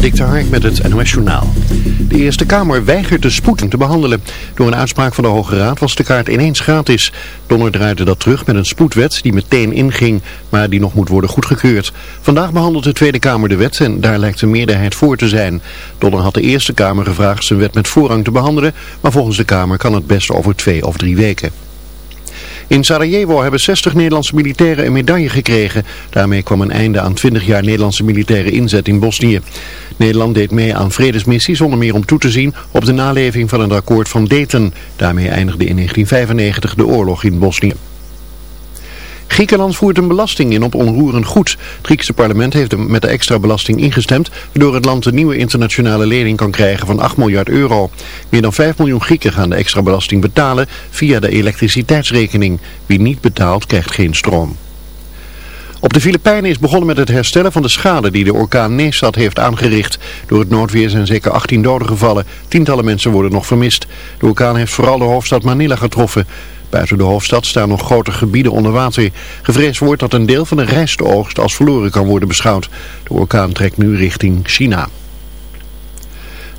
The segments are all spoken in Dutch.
Dikte Hark met het NOS Journaal. De Eerste Kamer weigert de spoeding te behandelen. Door een uitspraak van de Hoge Raad was de kaart ineens gratis. Donner draaide dat terug met een spoedwet die meteen inging, maar die nog moet worden goedgekeurd. Vandaag behandelt de Tweede Kamer de wet en daar lijkt de meerderheid voor te zijn. Donner had de Eerste Kamer gevraagd zijn wet met voorrang te behandelen, maar volgens de Kamer kan het best over twee of drie weken. In Sarajevo hebben 60 Nederlandse militairen een medaille gekregen. Daarmee kwam een einde aan 20 jaar Nederlandse militaire inzet in Bosnië. Nederland deed mee aan vredesmissies zonder meer om toe te zien op de naleving van het akkoord van Dayton. Daarmee eindigde in 1995 de oorlog in Bosnië. Griekenland voert een belasting in op onroerend goed. Het Griekse parlement heeft met de extra belasting ingestemd, waardoor het land een nieuwe internationale lening kan krijgen van 8 miljard euro. Meer dan 5 miljoen Grieken gaan de extra belasting betalen via de elektriciteitsrekening. Wie niet betaalt krijgt geen stroom. Op de Filipijnen is begonnen met het herstellen van de schade die de orkaan Nesat heeft aangericht. Door het noodweer zijn zeker 18 doden gevallen. Tientallen mensen worden nog vermist. De orkaan heeft vooral de hoofdstad Manila getroffen. Buiten de hoofdstad staan nog grote gebieden onder water. Gevreesd wordt dat een deel van de rijstoogst als verloren kan worden beschouwd. De orkaan trekt nu richting China.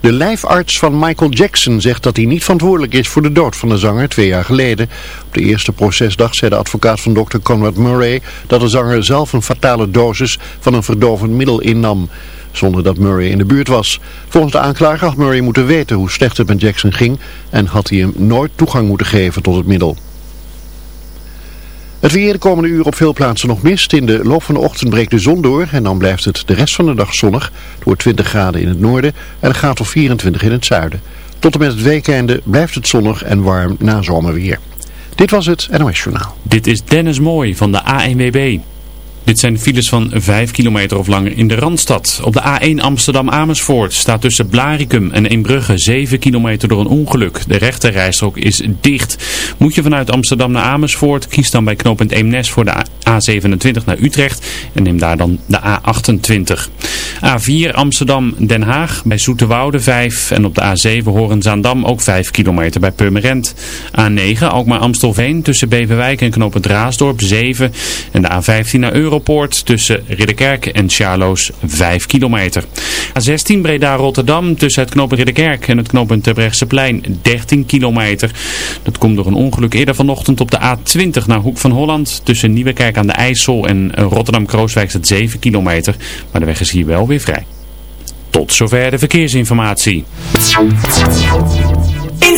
De lijfarts van Michael Jackson zegt dat hij niet verantwoordelijk is voor de dood van de zanger twee jaar geleden. Op de eerste procesdag zei de advocaat van Dr. Conrad Murray dat de zanger zelf een fatale dosis van een verdovend middel innam. Zonder dat Murray in de buurt was. Volgens de aanklager had Murray moeten weten hoe slecht het met Jackson ging en had hij hem nooit toegang moeten geven tot het middel. Het weer de komende uur op veel plaatsen nog mist. In de loop van de ochtend breekt de zon door en dan blijft het de rest van de dag zonnig. Door 20 graden in het noorden en graad of 24 in het zuiden. Tot en met het weekende blijft het zonnig en warm na zomerweer. Dit was het NOS Journaal. Dit is Dennis Mooi van de ANWB. Dit zijn files van 5 kilometer of langer in de Randstad. Op de A1 Amsterdam-Amersfoort staat tussen Blaricum en Eembrugge 7 kilometer door een ongeluk. De rechterrijstrook is dicht. Moet je vanuit Amsterdam naar Amersfoort, kies dan bij knooppunt Eemnes voor de A27 naar Utrecht en neem daar dan de A28. A4 Amsterdam-Den Haag bij Zoeterwoude 5 en op de A7 Horenzaandam ook 5 kilometer bij Purmerend. A9 Alkmaar-Amstelveen tussen Beverwijk en knooppunt Raasdorp 7 en de A15 naar Euro Europoort tussen Ridderkerk en Charloes 5 kilometer. A16 Breda-Rotterdam tussen het knooppunt Ridderkerk en het knooppunt Terbrechtseplein 13 kilometer. Dat komt door een ongeluk eerder vanochtend op de A20 naar Hoek van Holland. Tussen Nieuwekerk aan de IJssel en Rotterdam-Krooswijk staat 7 kilometer. Maar de weg is hier wel weer vrij. Tot zover de verkeersinformatie. In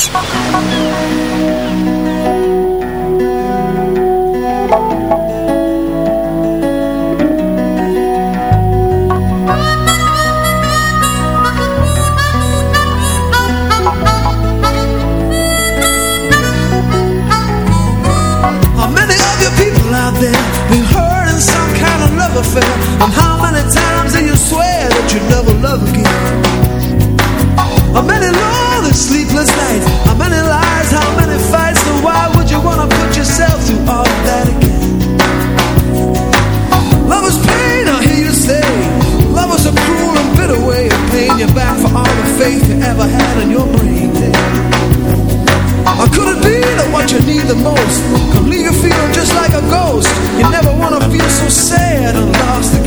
I'm lost.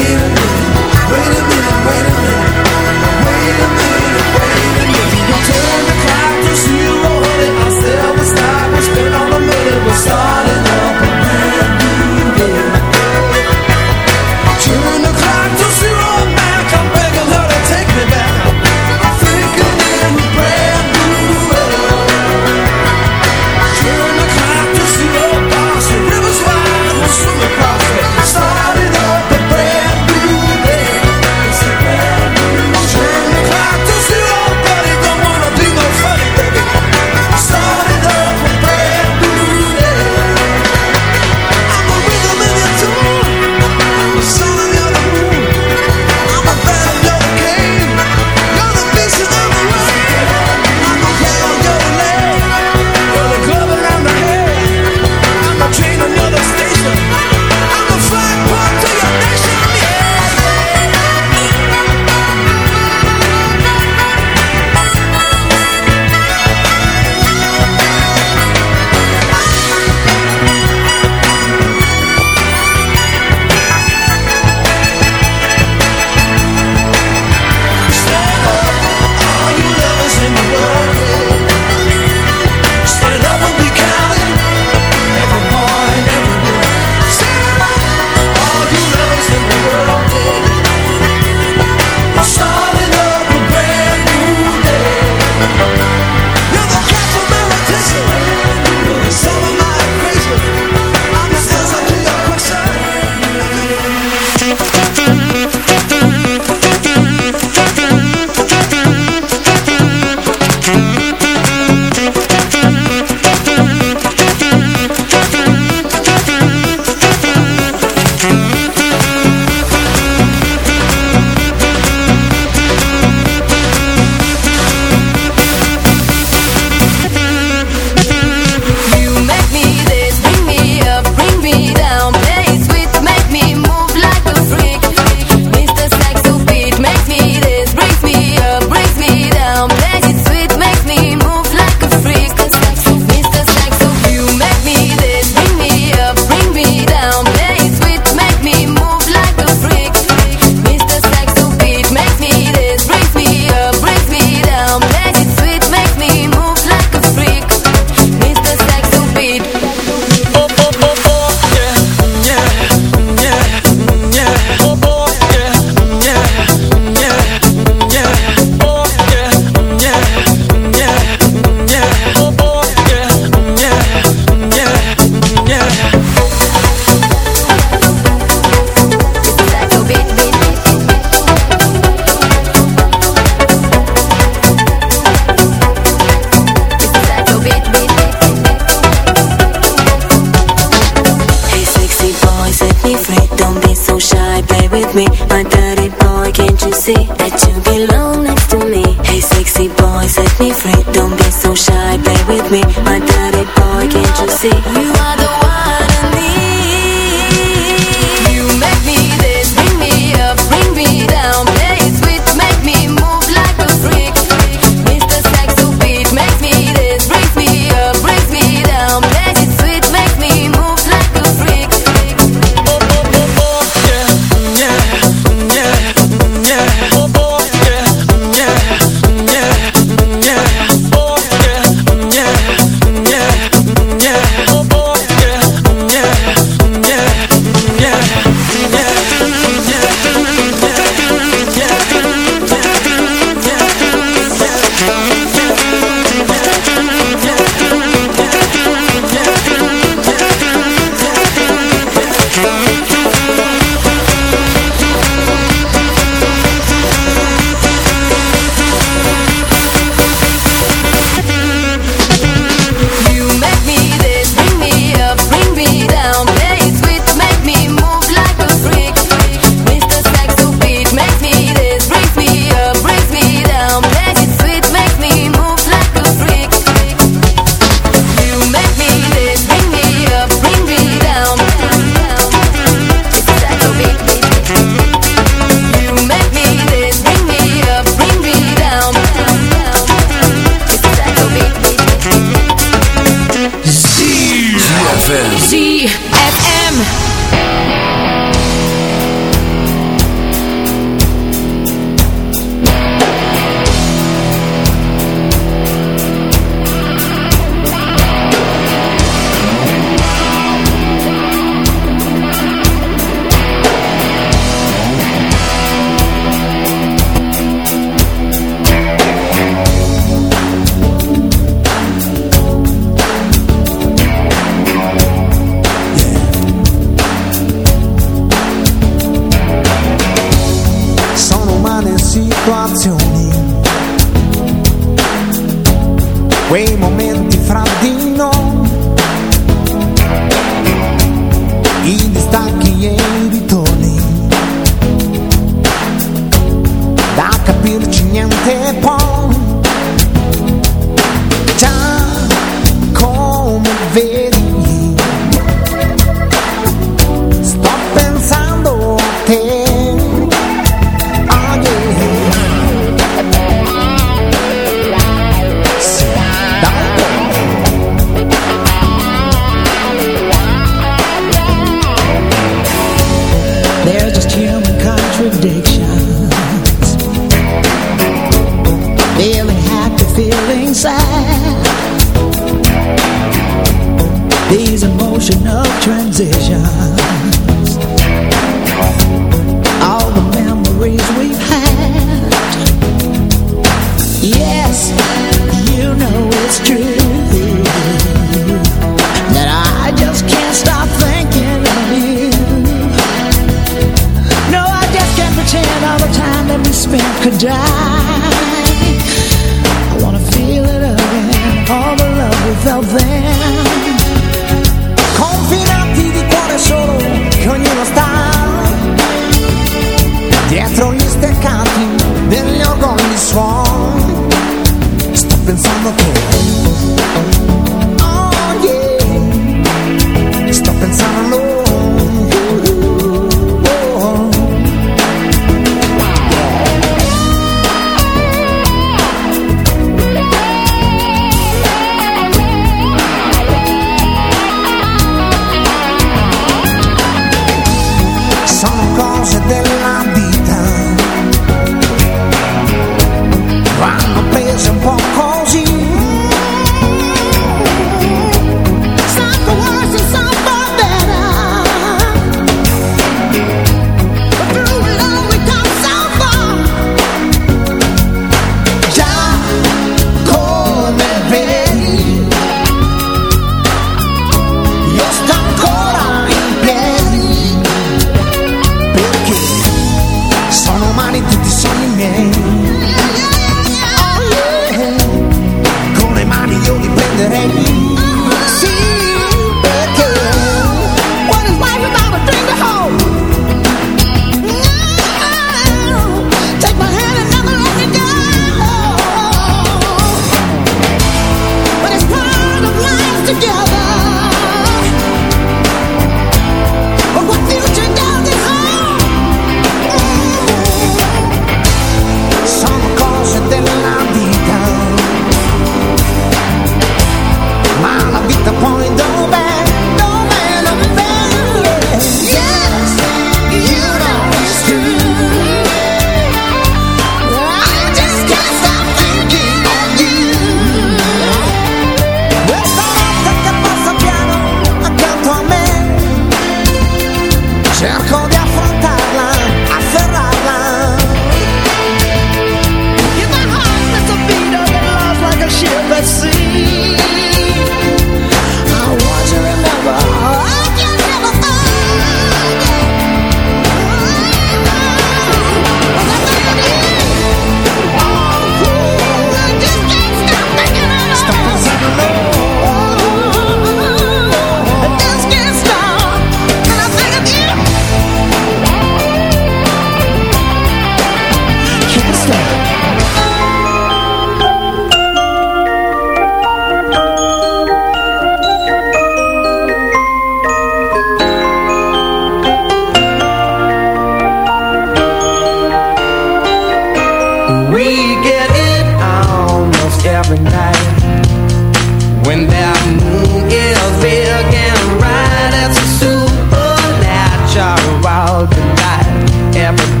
never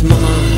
it's mine